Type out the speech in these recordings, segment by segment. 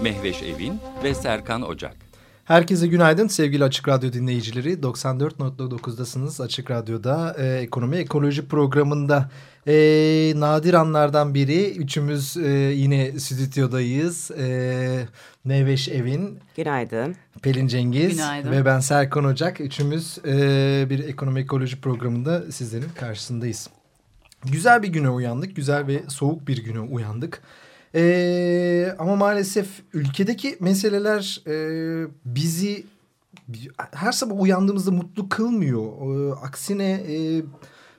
Mehveş Evin ve Serkan Ocak. Herkese günaydın sevgili Açık Radyo dinleyicileri. 94.9'dasınız Açık Radyo'da e, Ekonomi Ekoloji programında. E, nadir anlardan biri. Üçümüz e, yine stüdyodayız. E, Mehveş Evin. Günaydın. Pelin Cengiz. Günaydın. Ve ben Serkan Ocak. Üçümüz e, bir Ekonomi Ekoloji programında sizlerin karşısındayız. Güzel bir güne uyandık. Güzel ve soğuk bir güne uyandık. Ee, ama maalesef ülkedeki meseleler e, bizi her sabah uyandığımızda mutlu kılmıyor. Ee, aksine e,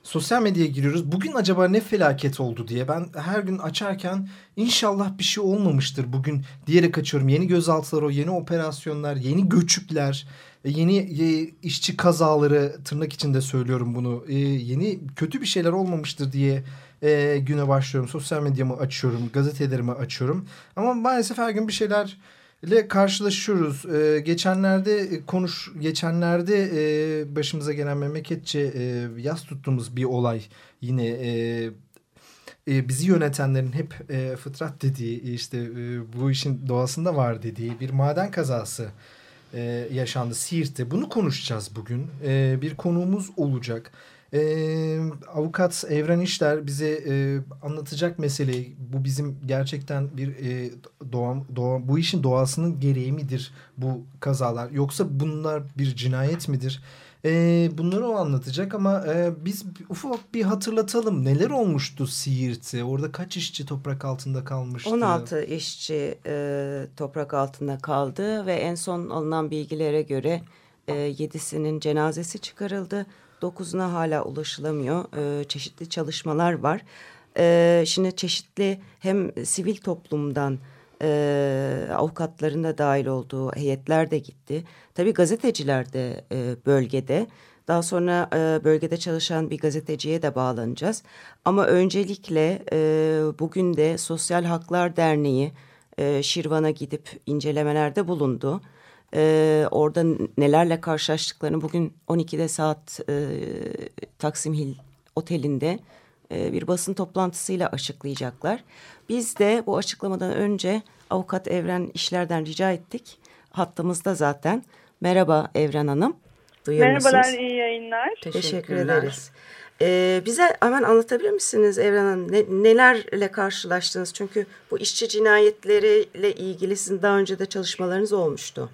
sosyal medyaya giriyoruz. Bugün acaba ne felaket oldu diye ben her gün açarken inşallah bir şey olmamıştır bugün diyerek açıyorum. Yeni gözaltılar o, yeni operasyonlar, yeni göçükler, e, yeni e, işçi kazaları tırnak içinde söylüyorum bunu. E, yeni kötü bir şeyler olmamıştır diye e, güne başlıyorum. Sosyal medyamı açıyorum, gazetelerimi açıyorum. Ama maalesef her gün bir şeylerle karşılaşıyoruz. E, geçenlerde konuş, geçenlerde e, başımıza gelen memleketçe e, yaz tuttuğumuz bir olay yine e, e, bizi yönetenlerin hep e, fıtrat dediği işte e, bu işin doğasında var dediği bir maden kazası e, yaşandı Siirt'te. Bunu konuşacağız bugün. E, bir konuğumuz olacak. Ee, avukat Evren İşler bize e, anlatacak meseleyi. Bu bizim gerçekten bir e, doğa, doğa, bu işin doğasının gereği midir bu kazalar? Yoksa bunlar bir cinayet midir? E, bunları o anlatacak ama e, biz ufak bir hatırlatalım. Neler olmuştu Siirt'te? Orada kaç işçi toprak altında kalmıştı? 16 işçi e, toprak altında kaldı ve en son alınan bilgilere göre e, 7'sinin cenazesi çıkarıldı. 9'una hala ulaşılamıyor. E, çeşitli çalışmalar var. E, şimdi çeşitli hem sivil toplumdan e, avukatların da dahil olduğu heyetler de gitti. Tabii gazeteciler de e, bölgede. Daha sonra e, bölgede çalışan bir gazeteciye de bağlanacağız. Ama öncelikle e, bugün de Sosyal Haklar Derneği e, Şirvan'a gidip incelemelerde bulundu. Ee, orada nelerle karşılaştıklarını bugün 12'de saat e, Taksim Hill Oteli'nde e, bir basın toplantısıyla açıklayacaklar. Biz de bu açıklamadan önce avukat Evren İşler'den rica ettik. Hattımızda zaten. Merhaba Evren Hanım. Duyuyor Merhabalar, musunuz? iyi yayınlar. Teşekkür ederiz. Ee, bize hemen anlatabilir misiniz Evren Hanım? Ne, nelerle karşılaştınız? Çünkü bu işçi cinayetleriyle ilgili sizin daha önce de çalışmalarınız olmuştu.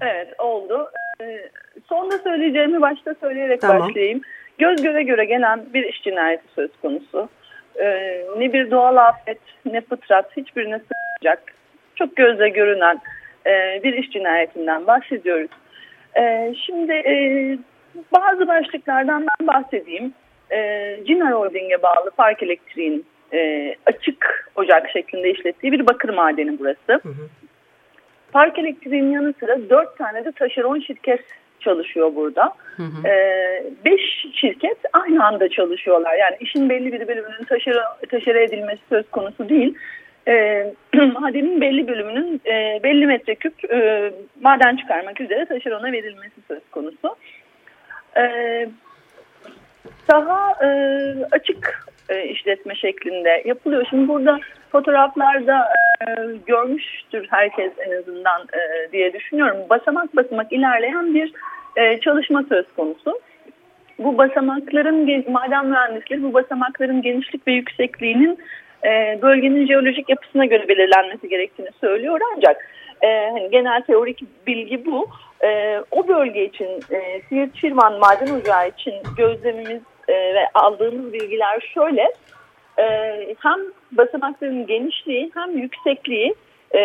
Evet oldu. Ee, sonda söyleyeceğimi başta söyleyerek tamam. başlayayım. Göz göre göre gelen bir iş cinayeti söz konusu. Ee, ne bir doğal afet ne fıtrat hiçbirine sığmayacak. Çok gözle görünen e, bir iş cinayetinden bahsediyoruz. E, şimdi e, bazı başlıklardan ben bahsedeyim. E, Cina Holding'e bağlı Park Elektriğin e, açık ocak şeklinde işlettiği bir bakır madeni burası. Hı hı. Park Elektriğin yanı sıra dört tane de taşeron şirket çalışıyor burada. Hı hı. Ee, beş şirket aynı anda çalışıyorlar. Yani işin belli bir bölümünün taşere, taşere edilmesi söz konusu değil. Ee, madenin belli bölümünün e, belli metreküp e, maden çıkarmak üzere taşerona verilmesi söz konusu. Ee, daha e, açık e, işletme şeklinde yapılıyor. Şimdi burada fotoğraflarda e, görmüştür herkes en azından e, diye düşünüyorum. Basamak basamak ilerleyen bir e, çalışma söz konusu. Bu basamakların, maden mühendisleri bu basamakların genişlik ve yüksekliğinin e, bölgenin jeolojik yapısına göre belirlenmesi gerektiğini söylüyor. Ancak e, hani genel teorik bilgi bu. E, o bölge için, e, Siirt Şirvan maden ocağı için gözlemimiz e, ve aldığımız bilgiler şöyle. E, hem basamakların genişliği hem yüksekliği e,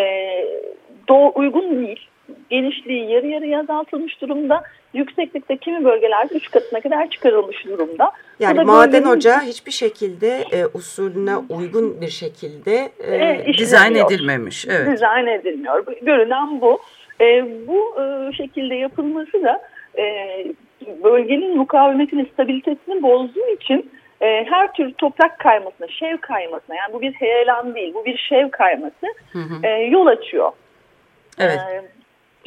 doğu uygun değil. Genişliği yarı yarıya azaltılmış durumda. Yükseklikte kimi bölgelerde üç katına kadar çıkarılmış durumda. Yani maden bölgenin... ocağı hiçbir şekilde e, usulüne uygun bir şekilde e, e, dizayn edilmemiş. Evet. Dizayn edilmiyor. Görünen bu. E, bu e, şekilde yapılması da e, bölgenin mukavemetini, stabilitesini bozduğu için e, her tür toprak kaymasına, şev kaymasına yani bu bir heyelan değil, bu bir şev kayması hı hı. E, yol açıyor. Evet. E,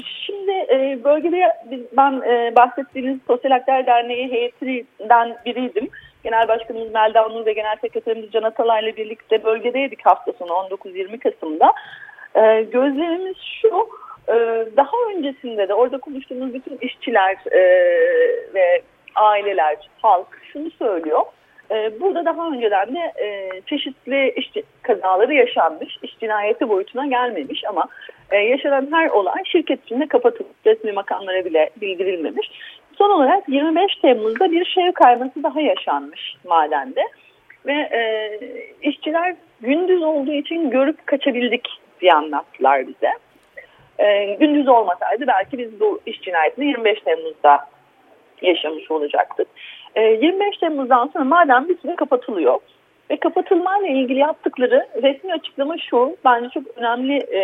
şimdi e, bölgede ben e, bahsettiğiniz Sosyal Haklar Derneği heyetinden biriydim. Genel Başkanımız Melda Nur ve Genel Sekreterimiz Can Atalay ile birlikte bölgedeydik hafta sonu 19-20 Kasım'da. E, gözlemimiz şu, e, daha öncesinde de orada konuştuğumuz bütün işçiler e, ve aileler, halk şunu söylüyor. E, burada daha önceden de e, çeşitli iş kazaları yaşanmış, iş cinayeti boyutuna gelmemiş ama e, yaşanan her olay şirket içinde kapatılmış, resmi makamlara bile bildirilmemiş. Son olarak 25 Temmuz'da bir şev kayması daha yaşanmış madende ve e, işçiler gündüz olduğu için görüp kaçabildik diye anlattılar bize. Gündüz olmasaydı belki biz bu iş cinayetini 25 Temmuz'da yaşamış olacaktık. E, 25 Temmuz'dan sonra maden bir süre kapatılıyor. Ve kapatılmayla ilgili yaptıkları resmi açıklama şu, bence çok önemli e,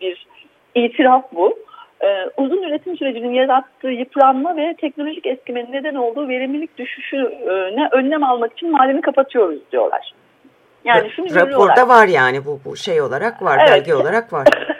bir itiraf bu. E, uzun üretim sürecinin yarattığı yıpranma ve teknolojik eskimenin neden olduğu verimlilik düşüşüne önlem almak için madeni kapatıyoruz diyorlar. Yani şunu Raporda var yani bu, bu şey olarak var, evet. belge olarak var.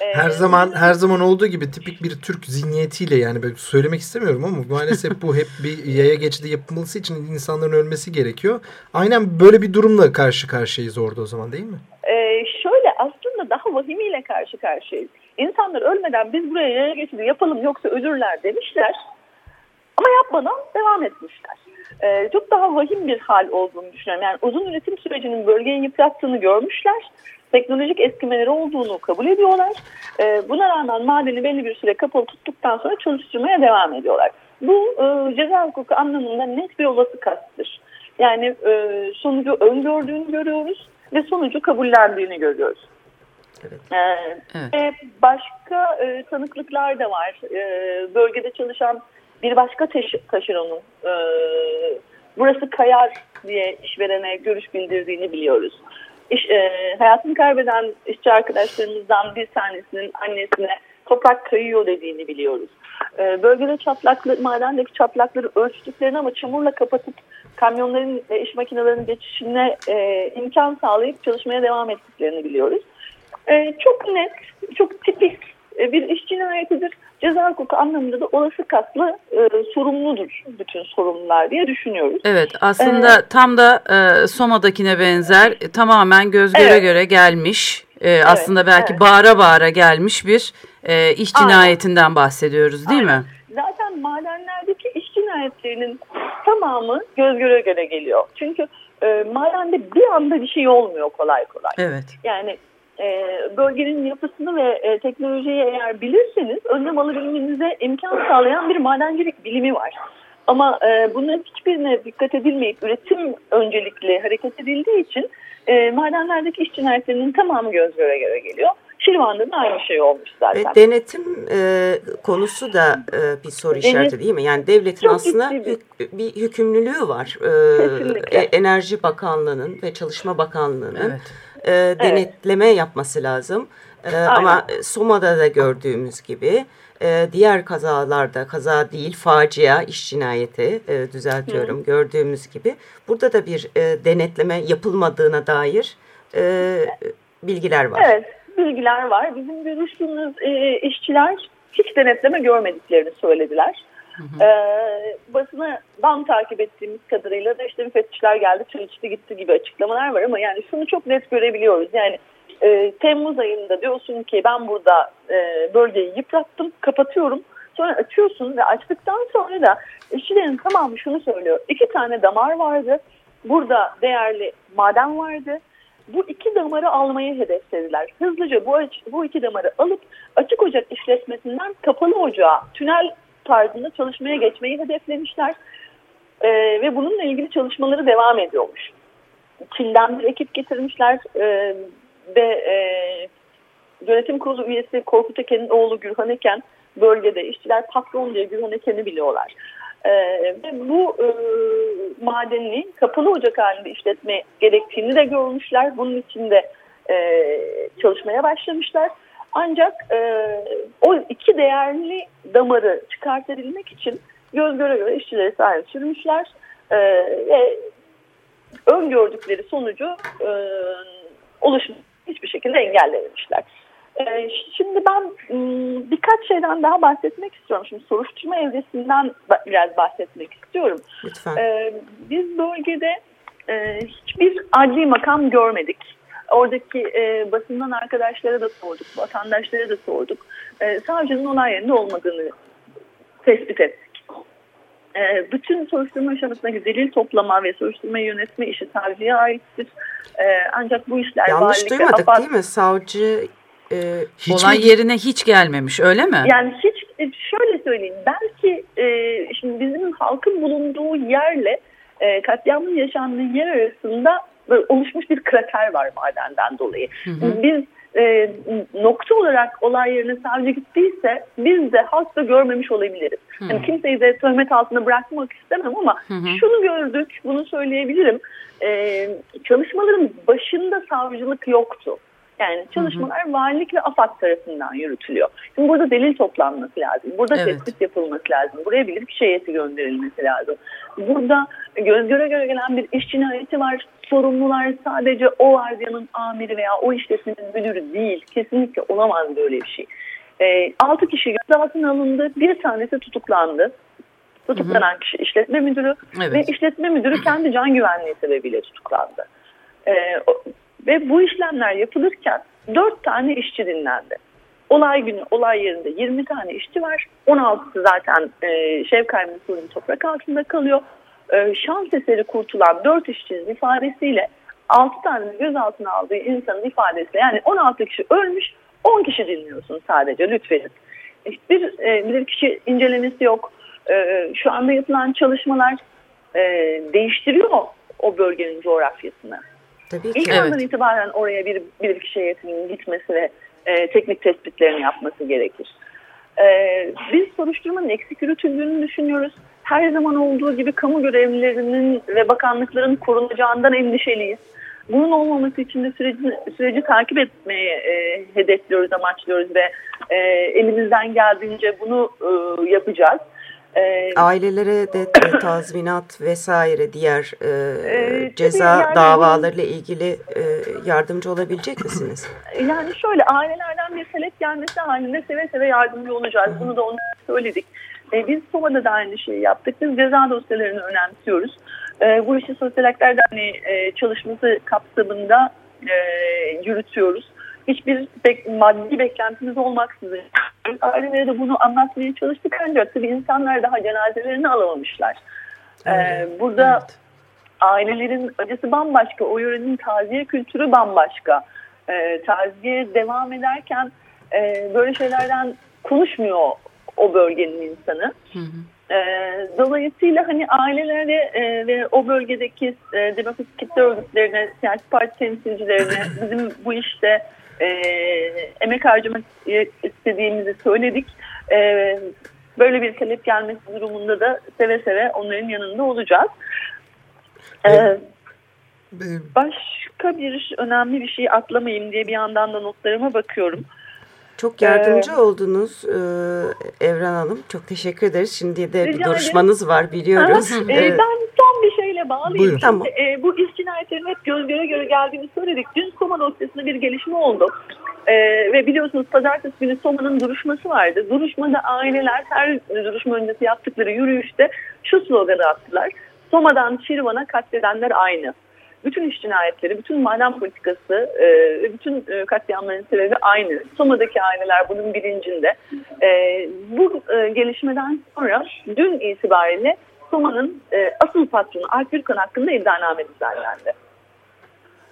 evet. Her zaman her zaman olduğu gibi tipik bir Türk zihniyetiyle yani böyle söylemek istemiyorum ama maalesef bu hep bir yaya geçidi yapılması için insanların ölmesi gerekiyor. Aynen böyle bir durumla karşı karşıyayız orada o zaman değil mi? Ee, şöyle aslında daha vahimiyle karşı karşıyayız. İnsanlar ölmeden biz buraya yaya geçidi yapalım yoksa ölürler demişler. Ama yapmadan devam etmişler. Ee, çok daha vahim bir hal olduğunu düşünüyorum. Yani uzun üretim sürecinin bölgeyi yıprattığını görmüşler teknolojik eskimeleri olduğunu kabul ediyorlar. E, buna rağmen madeni belli bir süre kapalı tuttuktan sonra çalıştırmaya devam ediyorlar. Bu e, ceza hukuku anlamında net bir olası kasttır. Yani e, sonucu öngördüğünü görüyoruz ve sonucu kabullendiğini görüyoruz. Evet. Ee, evet. başka e, tanıklıklar da var. E, bölgede çalışan bir başka taşı, taşeronun e, burası kayar diye işverene görüş bildirdiğini biliyoruz iş, e, hayatını kaybeden işçi arkadaşlarımızdan bir tanesinin annesine toprak kayıyor dediğini biliyoruz. E, bölgede çatlaklı, madendeki çatlakları ölçtüklerini ama çamurla kapatıp kamyonların ve iş makinelerinin geçişine e, imkan sağlayıp çalışmaya devam ettiklerini biliyoruz. E, çok net, çok tipik e, bir iş cinayetidir. Ceza hukuku anlamında da olası kaslı e, sorumludur bütün sorumlular diye düşünüyoruz. Evet aslında ee, tam da e, Soma'dakine benzer e, tamamen göz göre evet. göre gelmiş e, evet, aslında belki evet. bağıra bağıra gelmiş bir e, iş cinayetinden Aynen. bahsediyoruz değil Aynen. mi? Zaten madenlerdeki iş cinayetlerinin tamamı göz göre göre geliyor. Çünkü e, madende bir anda bir şey olmuyor kolay kolay. Evet. Yani e, bölgenin yapısını ve e, teknolojiyi eğer bilirseniz önlem alabilmenize imkan sağlayan bir madencilik bilimi var. Ama e, bunların hiçbirine dikkat edilmeyip üretim öncelikli hareket edildiği için e, madenlerdeki iş cinayetlerinin tamamı göz göre göre geliyor. Şirvan'da da aynı şey olmuş zaten. Ve denetim e, konusu da e, bir soru Denet, işareti değil mi? Yani devletin aslında bir, bir hükümlülüğü var. E, Enerji Bakanlığı'nın ve Çalışma Bakanlığı'nın. Evet e, denetleme evet. yapması lazım. E, ama Soma'da da gördüğümüz gibi e, diğer kazalarda kaza değil facia iş cinayeti e, düzeltiyorum Hı. gördüğümüz gibi burada da bir e, denetleme yapılmadığına dair e, bilgiler var. Evet bilgiler var. Bizim görüştüğümüz e, işçiler hiç denetleme görmediklerini söylediler. Ee, basından takip ettiğimiz kadarıyla da işte müfettişler geldi çay gitti gibi açıklamalar var ama yani şunu çok net görebiliyoruz. Yani e, Temmuz ayında diyorsun ki ben burada e, bölgeyi yıprattım kapatıyorum. Sonra açıyorsun ve açtıktan sonra da işçilerin tamamı şunu söylüyor. İki tane damar vardı. Burada değerli maden vardı. Bu iki damarı almayı hedeflediler. Hızlıca bu, bu iki damarı alıp açık ocak işletmesinden kapalı ocağa, tünel tarzında çalışmaya geçmeyi hedeflemişler. E, ve bununla ilgili çalışmaları devam ediyormuş. Çin'den bir ekip getirmişler e, ve e, yönetim kurulu üyesi Korkut Eken'in oğlu Gürhan Eken bölgede işçiler patron diye Gürhan Eken'i biliyorlar. Ee, ve bu e, madeni kapalı ocak halinde işletme gerektiğini de görmüşler. Bunun için de e, çalışmaya başlamışlar. Ancak e, o iki değerli damarı çıkartabilmek için göz göre göre işçilere sahip sürmüşler e, ve öngördükleri sonucu e, oluşmuş hiçbir şekilde engellememişler. E, şimdi ben m, birkaç şeyden daha bahsetmek istiyorum. Şimdi soruşturma evresinden biraz bahsetmek istiyorum. Lütfen. E, biz bölgede e, hiçbir adli makam görmedik. Oradaki e, basından arkadaşlara da sorduk, vatandaşlara da sorduk. E, savcının olay yerinde olmadığını tespit ettik. E, bütün soruşturma aşamasındaki delil toplama ve soruşturma yönetme işi savcıya aittir. E, ancak bu işler Yanlış duymadık afat, değil mi? Savcı e, hiç olay mi? yerine hiç gelmemiş öyle mi? Yani hiç e, şöyle söyleyeyim belki e, şimdi bizim halkın bulunduğu yerle e, katliamın yaşandığı yer arasında oluşmuş bir krater var madenden dolayı. Hı hı. Biz e, nokta olarak olay yerine savcı gittiyse biz de halkta görmemiş olabiliriz. Hı. Yani kimseyi de töhmet altında bırakmak istemem ama hı hı. şunu gördük, bunu söyleyebilirim. E, çalışmaların başında savcılık yoktu. Yani çalışmalar hı hı. valilik ve AFAD tarafından yürütülüyor. Şimdi burada delil toplanması lazım. Burada evet. tespit yapılması lazım. Buraya bilirkişi heyeti gönderilmesi lazım. Burada göz göre göre gelen bir iş cinayeti var. Sorumlular sadece o vardiyanın amiri veya o işletmenin müdürü değil. Kesinlikle olamaz böyle bir şey. E, 6 kişi gözaltına alındı. Bir tanesi tutuklandı. Tutuklanan hı hı. kişi işletme müdürü evet. ve işletme müdürü kendi can güvenliği sebebiyle tutuklandı. E, ve bu işlemler yapılırken 4 tane işçi dinlendi. Olay günü olay yerinde 20 tane işçi var. 16'sı zaten e, Şevkay Mesul'ün toprak altında kalıyor. E, şans eseri kurtulan 4 işçinin ifadesiyle 6 tane gözaltına aldığı insanın ifadesiyle yani 16 kişi ölmüş 10 kişi dinliyorsun sadece lütfen. Bir e, bilir kişi incelemesi yok. E, şu anda yapılan çalışmalar e, değiştiriyor o bölgenin coğrafyasını. Tabii ki. İlk evet. andan itibaren oraya bir, bir kişi heyetinin gitmesi ve e, teknik tespitlerini yapması gerekir. E, biz soruşturmanın eksik yürütüldüğünü düşünüyoruz. Her zaman olduğu gibi kamu görevlilerinin ve bakanlıkların korunacağından endişeliyiz. Bunun olmaması için de süreci, süreci takip etmeyi e, hedefliyoruz, amaçlıyoruz ve e, elimizden geldiğince bunu e, yapacağız. Ee, Ailelere de tazminat vesaire diğer e, e, ceza yani, davalarıyla ilgili e, yardımcı olabilecek misiniz? Yani şöyle ailelerden bir talep gelmesi halinde seve seve yardımcı olacağız. Bunu da onu söyledik. E, biz SOMA'da da aynı şeyi yaptık. Biz ceza dosyalarını önemsiyoruz. E, bu işi Sosyal Haklar Derneği e, çalışması kapsamında e, yürütüyoruz hiçbir bek maddi beklentimiz olmaksızın ailelere de bunu anlatmaya çalıştık ancak tabii insanlar daha cenazelerini alamamışlar. Ee, burada evet. ailelerin acısı bambaşka, o yörenin taziye kültürü bambaşka. Ee, taziye devam ederken e, böyle şeylerden konuşmuyor o bölgenin insanı. Hı hı. E, dolayısıyla hani ailelere e, ve o bölgedeki e, demokratik kitle örgütlerine, siyasi parti temsilcilerine bizim bu işte e, emek harcamak istediğimizi söyledik. E, böyle bir talep gelmesi durumunda da seve seve onların yanında olacağız. E, başka bir önemli bir şey atlamayayım diye bir yandan da notlarıma bakıyorum. Çok yardımcı ee, oldunuz e, Evren Hanım. Çok teşekkür ederiz. Şimdi de bir duruşmanız var biliyoruz. e, ben son bir şeyle bağlayayım. Tamam. E, bu iş cinayetlerinin hep göz göre göre geldiğini söyledik. Dün Soma dosyasında bir gelişme oldu. E, ve biliyorsunuz pazartesi günü Soma'nın duruşması vardı. Duruşmada aileler her duruşma öncesi yaptıkları yürüyüşte şu sloganı attılar. Soma'dan Şirvan'a katledenler aynı bütün iş cinayetleri, bütün maden politikası e, bütün e, katliamların sebebi aynı. Soma'daki aileler bunun bilincinde. E, bu e, gelişmeden sonra dün itibariyle Soma'nın e, asıl patronu Alp Gürkan hakkında iddianame düzenlendi.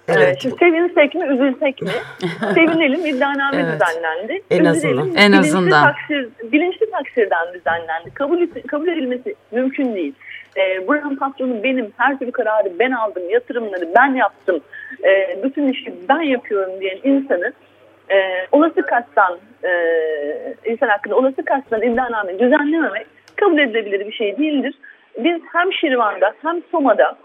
Evet. Şimdi sevinsek mi, üzülsek mi? Sevinelim, iddianame evet. düzenlendi. En azından. En azından. Taksir, bilinçli taksirden düzenlendi. Kabul, kabul edilmesi mümkün değil e, buranın patronu benim, her türlü kararı ben aldım, yatırımları ben yaptım, e, bütün işi ben yapıyorum diyen insanı e, olası kastan, e, insan hakkında olası kastan iddianame düzenlememek kabul edilebilir bir şey değildir. Biz hem Şirvan'da hem Soma'da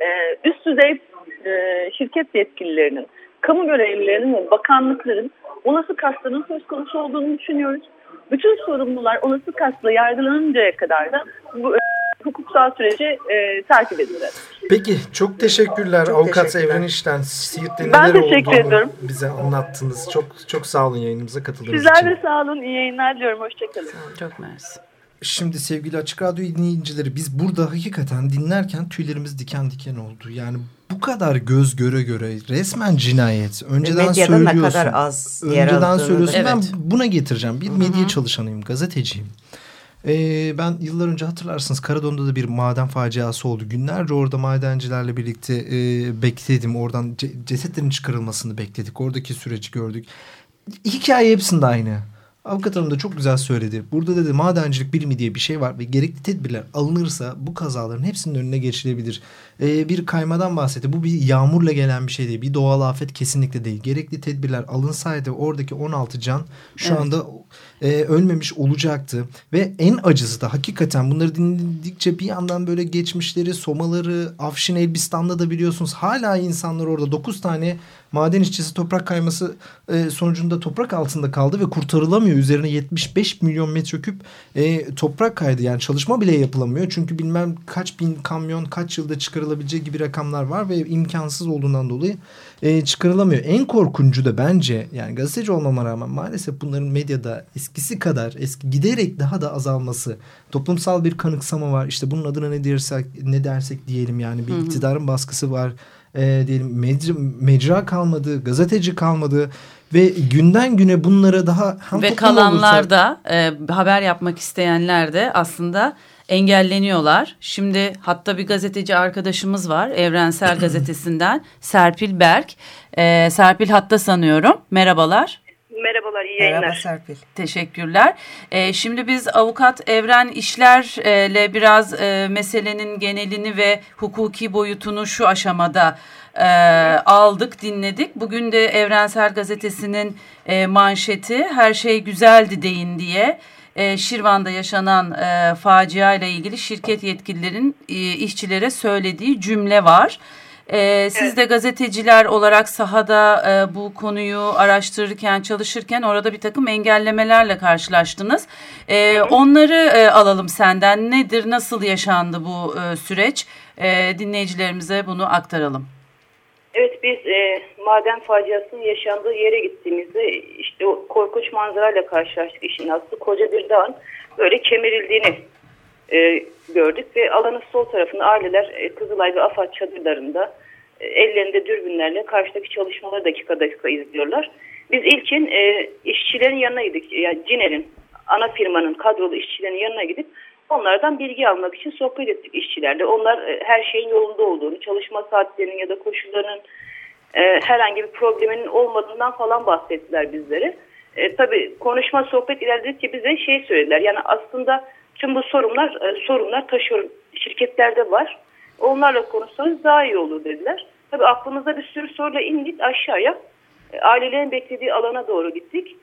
e, üst düzey e, şirket yetkililerinin kamu görevlilerinin ve bakanlıkların olası kastların söz konusu olduğunu düşünüyoruz. Bütün sorumlular olası kastla yargılanıncaya kadar da bu e, hukuksal süreci e, takip edeceğiz. Peki çok teşekkürler çok Avukat teşekkürler. Evren İşten. Siirt'te ben teşekkür ediyorum. bize anlattınız. Çok çok sağ olun yayınımıza katıldığınız Sizler için. Sizler de sağ olun. İyi yayınlar diliyorum. Hoşçakalın. Çok mersi. Şimdi sevgili Açık Radyo dinleyicileri biz burada hakikaten dinlerken tüylerimiz diken diken oldu. Yani bu kadar göz göre göre resmen cinayet. Önceden Medyada söylüyorsun. ne kadar az Önceden söylüyorsun. Evet. Ben buna getireceğim. Bir medya Hı -hı. Ee, ben yıllar önce hatırlarsınız Karadon'da da bir maden faciası oldu. Günlerce orada madencilerle birlikte e, bekledim. Oradan cesetlerin çıkarılmasını bekledik. Oradaki süreci gördük. Hikaye hepsinde aynı. Avukat hanım da çok güzel söyledi. Burada dedi madencilik bilimi diye bir şey var ve gerekli tedbirler alınırsa bu kazaların hepsinin önüne geçilebilir. Ee, bir kaymadan bahsetti. Bu bir yağmurla gelen bir şey değil. Bir doğal afet kesinlikle değil. Gerekli tedbirler alınsaydı oradaki 16 can şu evet. anda e, ölmemiş olacaktı. Ve en acısı da hakikaten bunları dinledikçe bir yandan böyle geçmişleri, Somaları, Afşin Elbistan'da da biliyorsunuz hala insanlar orada 9 tane maden işçisi toprak kayması e, sonucunda toprak altında kaldı ve kurtarılamıyor. Üzerine 75 milyon metreküp e, toprak kaydı. Yani çalışma bile yapılamıyor. Çünkü bilmem kaç bin kamyon kaç yılda çıkarılabileceği gibi rakamlar var ve imkansız olduğundan dolayı e, çıkarılamıyor. En korkuncu da bence yani gazeteci olmama rağmen maalesef bunların medyada eskisi kadar eski giderek daha da azalması. Toplumsal bir kanıksama var. İşte bunun adına ne dersek ne dersek diyelim yani bir hı hı. iktidarın baskısı var e, diyelim mecra, mecra kalmadı, gazeteci kalmadı ve günden güne bunlara daha ve kalanlar da e, haber yapmak isteyenler de aslında engelleniyorlar. Şimdi hatta bir gazeteci arkadaşımız var Evrensel Gazetesi'nden Serpil Berk. E, Serpil hatta sanıyorum. Merhabalar. Merhabalar, iyi yayınlar. Merhaba Serpil. Teşekkürler. Ee, şimdi biz avukat Evren İşler'le biraz e, meselenin genelini ve hukuki boyutunu şu aşamada e, aldık, dinledik. Bugün de Evrensel Gazetesi'nin e, manşeti her şey güzeldi deyin diye e, Şirvan'da yaşanan e, facia ile ilgili şirket yetkililerin e, işçilere söylediği cümle var. Ee, siz evet. de gazeteciler olarak sahada e, bu konuyu araştırırken, çalışırken orada bir takım engellemelerle karşılaştınız. E, onları e, alalım senden. Nedir, nasıl yaşandı bu e, süreç? E, dinleyicilerimize bunu aktaralım. Evet biz e, maden faciasının yaşandığı yere gittiğimizde işte o korkunç manzarayla karşılaştık işin aslı. Koca bir dağın böyle kemirildiğini e, gördük ve alanın sol tarafında aileler e, Kızılay ve AFAD çadırlarında e, ellerinde dürbünlerle karşıdaki çalışmaları dakika dakika izliyorlar. Biz ilkin e, işçilerin yanına gittik. Yani Ciner'in ana firmanın kadrolu işçilerin yanına gidip onlardan bilgi almak için sohbet ettik işçilerle. Onlar e, her şeyin yolunda olduğunu, çalışma saatlerinin ya da koşullarının e, herhangi bir probleminin olmadığından falan bahsettiler bizlere. E, tabii konuşma sohbet ilerledikçe bize şey söylediler. Yani aslında Tüm bu sorunlar e, sorunlar taşıyor şirketlerde var. Onlarla konuşsanız daha iyi olur dediler. Tabii aklımızda bir sürü soruyla indik aşağıya. E, ailelerin beklediği alana doğru gittik.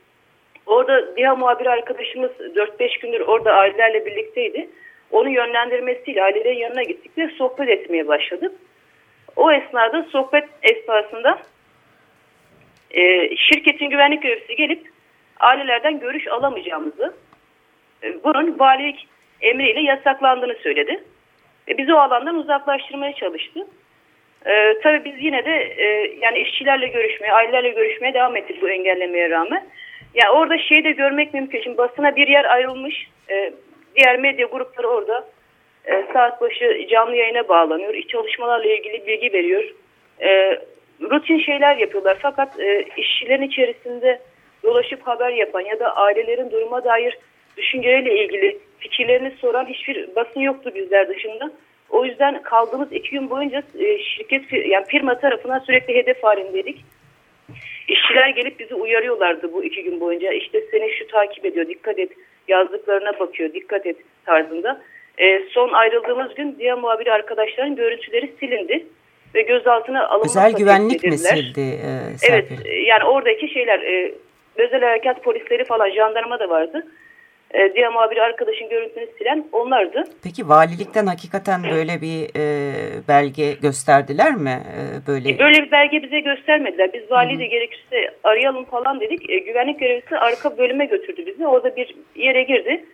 Orada diğer muhabir arkadaşımız 4-5 gündür orada ailelerle birlikteydi. Onu yönlendirmesiyle ailelerin yanına gittik ve sohbet etmeye başladık. O esnada sohbet esnasında e, şirketin güvenlik görevlisi gelip ailelerden görüş alamayacağımızı e, bunun valilik emriyle yasaklandığını söyledi. E, bizi o alandan uzaklaştırmaya çalıştı. E, tabii biz yine de e, yani işçilerle görüşmeye, ailelerle görüşmeye devam ettik bu engellemeye rağmen. Yani orada şeyi de görmek mümkün. Şimdi basına bir yer ayrılmış. E, diğer medya grupları orada e, saat başı canlı yayına bağlanıyor. İş çalışmalarla ilgili bilgi veriyor. E, rutin şeyler yapıyorlar. Fakat e, işçilerin içerisinde dolaşıp haber yapan ya da ailelerin duruma dair düşünceleriyle ilgili fikirlerini soran hiçbir basın yoktu bizler dışında. O yüzden kaldığımız iki gün boyunca e, şirket yani firma tarafından sürekli hedef halindeydik. İşçiler gelip bizi uyarıyorlardı bu iki gün boyunca. İşte seni şu takip ediyor, dikkat et, yazdıklarına bakıyor, dikkat et tarzında. E, son ayrıldığımız gün diğer muhabir arkadaşların görüntüleri silindi ve gözaltına alınmak Özel güvenlik mi sildi? E, evet, yani oradaki şeyler, e, özel harekat polisleri falan, jandarma da vardı e, diğer muhabir arkadaşın görüntüsünü silen onlardı. Peki valilikten hakikaten böyle bir e, belge gösterdiler mi? E, böyle e, böyle bir belge bize göstermediler. Biz vali de gerekirse arayalım falan dedik. E, güvenlik görevlisi arka bölüme götürdü bizi. Orada bir yere girdi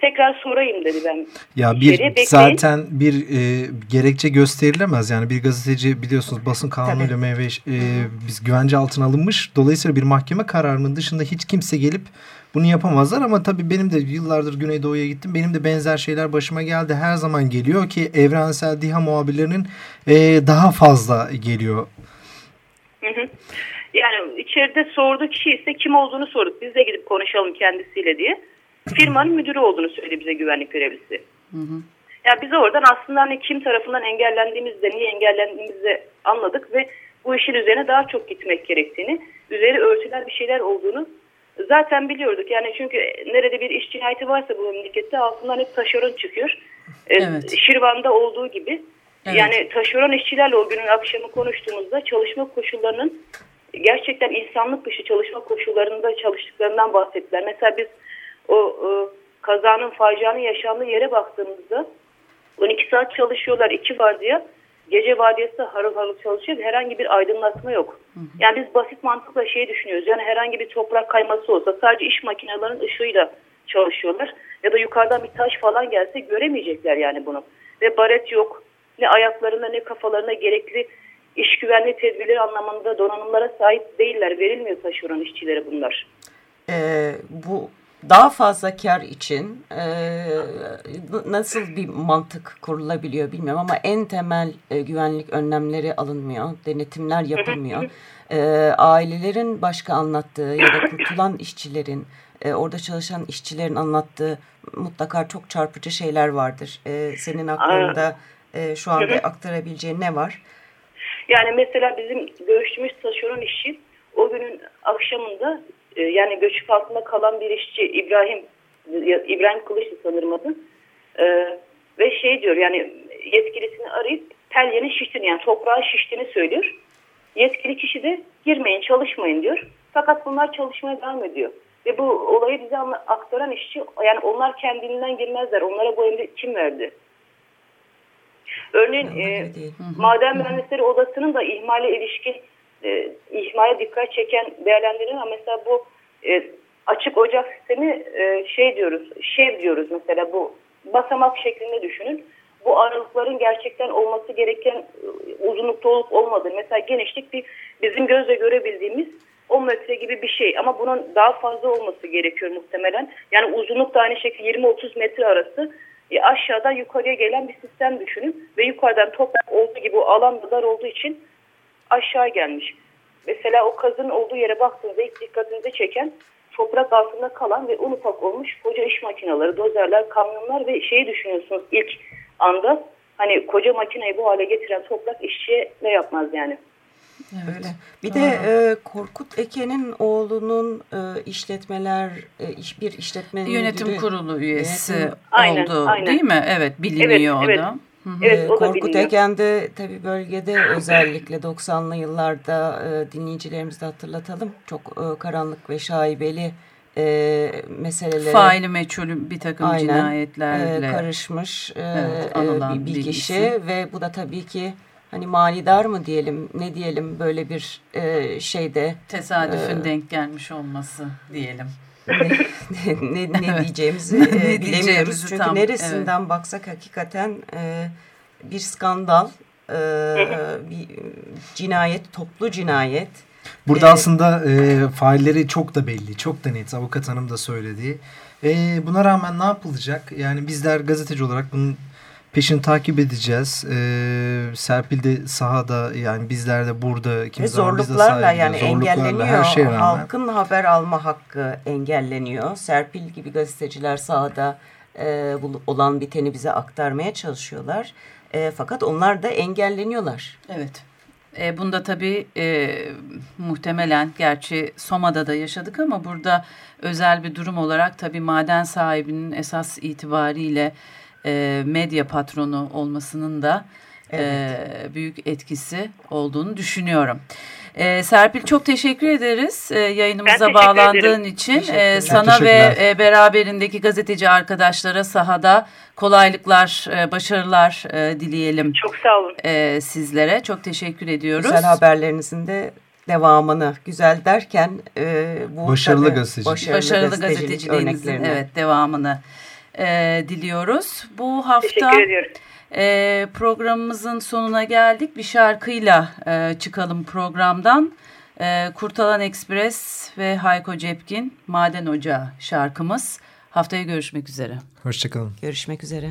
tekrar sorayım dedi ben. Ya bir zaten bir e, gerekçe gösterilemez yani bir gazeteci biliyorsunuz basın kanunuyla meyve e, biz güvence altına alınmış. Dolayısıyla bir mahkeme kararının dışında hiç kimse gelip bunu yapamazlar ama tabii benim de yıllardır Güneydoğu'ya gittim. Benim de benzer şeyler başıma geldi. Her zaman geliyor ki evrensel DİHA muhabirlerinin e, daha fazla geliyor. Hı hı. Yani içeride sorduğu kişi ise kim olduğunu sorduk. Biz de gidip konuşalım kendisiyle diye firmanın müdürü olduğunu söyledi bize güvenlik görevlisi. Hı hı. Yani biz oradan aslında hani kim tarafından engellendiğimizde, niye engellendiğimizi anladık ve bu işin üzerine daha çok gitmek gerektiğini, üzeri örtülen bir şeyler olduğunu zaten biliyorduk. Yani çünkü nerede bir iş cinayeti varsa bu memlekette altından hep taşeron çıkıyor. Ee, evet. Şirvan'da olduğu gibi. Evet. Yani taşeron işçilerle o günün akşamı konuştuğumuzda çalışma koşullarının gerçekten insanlık dışı çalışma koşullarında çalıştıklarından bahsettiler. Mesela biz o e, kazanın facianın yaşandığı yere baktığımızda 12 saat çalışıyorlar iki vardiya gece vardiyası harıl harıl çalışıyor herhangi bir aydınlatma yok. Yani biz basit mantıkla şey düşünüyoruz yani herhangi bir toprak kayması olsa sadece iş makinelerinin ışığıyla çalışıyorlar ya da yukarıdan bir taş falan gelse göremeyecekler yani bunu. Ve baret yok ne ayaklarına ne kafalarına gerekli iş güvenliği tedbirleri anlamında donanımlara sahip değiller. Verilmiyor taşeron işçileri bunlar. Ee, bu daha fazla kar için e, nasıl bir mantık kurulabiliyor bilmiyorum ama en temel e, güvenlik önlemleri alınmıyor, denetimler yapılmıyor. E, ailelerin başka anlattığı ya da kurtulan işçilerin, e, orada çalışan işçilerin anlattığı mutlaka çok çarpıcı şeyler vardır. E, senin aklında e, şu anda aktarabileceğin ne var? Yani mesela bizim görüştüğümüz taşeron işçi o günün akşamında e, yani göçük altında kalan bir işçi İbrahim İbrahim Kılıçlı sanırım adı. E, ve şey diyor yani yetkilisini arayıp telyenin şiştiğini yani toprağa şiştiğini söylüyor. Yetkili kişi de girmeyin çalışmayın diyor. Fakat bunlar çalışmaya devam ediyor. Ve bu olayı bize aktaran işçi yani onlar kendinden girmezler. Onlara bu emri kim verdi? Örneğin e, maden mühendisleri odasının da ihmale ilişkin e, ihmale dikkat çeken değerlendirilir ama mesela bu e, açık ocak sistemi e, şey diyoruz, şev diyoruz mesela bu basamak şeklinde düşünün. Bu aralıkların gerçekten olması gereken e, uzunlukta olup olmadığı. Mesela genişlik bir bizim gözle görebildiğimiz 10 metre gibi bir şey ama bunun daha fazla olması gerekiyor muhtemelen. Yani uzunluk da aynı şekilde 20-30 metre arası e, aşağıdan yukarıya gelen bir sistem düşünün ve yukarıdan toprak olduğu gibi o alan da dar olduğu için aşağı gelmiş. Mesela o kazın olduğu yere baktığınızda ilk dikkatinizi çeken toprak altında kalan ve un ufak olmuş koca iş makineleri, dozerler, kamyonlar ve şeyi düşünüyorsunuz ilk anda hani koca makineyi bu hale getiren toprak işçiye ne yapmaz yani. Öyle. Bir de e, Korkut Eke'nin oğlunun e, işletmeler e, iş bir işletme yönetim kurulu üyesi yönetim... oldu aynen, aynen. değil mi? Evet biliniyor evet, o da. Evet. Evet, Korkut Egen de tabii bölgede özellikle 90'lı yıllarda e, dinleyicilerimize hatırlatalım. Çok e, karanlık ve şaibeli e, meselelere faili meçhulü bir takım aynen, cinayetlerle e, karışmış e, evet, e, bir, bir kişi ve bu da tabii ki hani manidar mı diyelim ne diyelim böyle bir e, şeyde tesadüfün e, denk gelmiş olması diyelim. Ne, ne, ne diyeceğimizi e, bilemiyoruz. Çünkü tam, neresinden evet. baksak hakikaten e, bir skandal, e, bir cinayet, toplu cinayet. Burada ee, aslında e, failleri çok da belli, çok da net. Avukat hanım da söyledi. E, buna rağmen ne yapılacak? Yani bizler gazeteci olarak bunun peşini takip edeceğiz. Ee, Serpil de sahada yani bizler de burada. Ve zorluklarla yani zorluklarla, engelleniyor. Her şeye rağmen. Halkın haber alma hakkı engelleniyor. Serpil gibi gazeteciler sahada e, olan biteni bize aktarmaya çalışıyorlar. E, fakat onlar da engelleniyorlar. Evet. E, bunda tabii e, muhtemelen gerçi Soma'da da yaşadık ama burada özel bir durum olarak tabii maden sahibinin esas itibariyle e, medya patronu olmasının da evet. e, büyük etkisi olduğunu düşünüyorum. Ee, Serpil çok teşekkür ederiz e, yayınımıza bağlandığın ederim. için. Ee, sana ve e, beraberindeki gazeteci arkadaşlara sahada kolaylıklar, e, başarılar e, dileyelim. Çok sağ olun. E, sizlere çok teşekkür ediyoruz. Güzel haberlerinizin de devamını güzel derken e, bu başarılı tabii, gazetecilik, başarılı, başarılı gazeteciliğinizin evet devamını e, diliyoruz. Bu hafta. E, programımızın sonuna geldik. Bir şarkıyla e, çıkalım programdan. E, Kurtalan Ekspres ve Hayko Cepkin Maden Ocağı şarkımız. Haftaya görüşmek üzere. Hoşçakalın. Görüşmek üzere.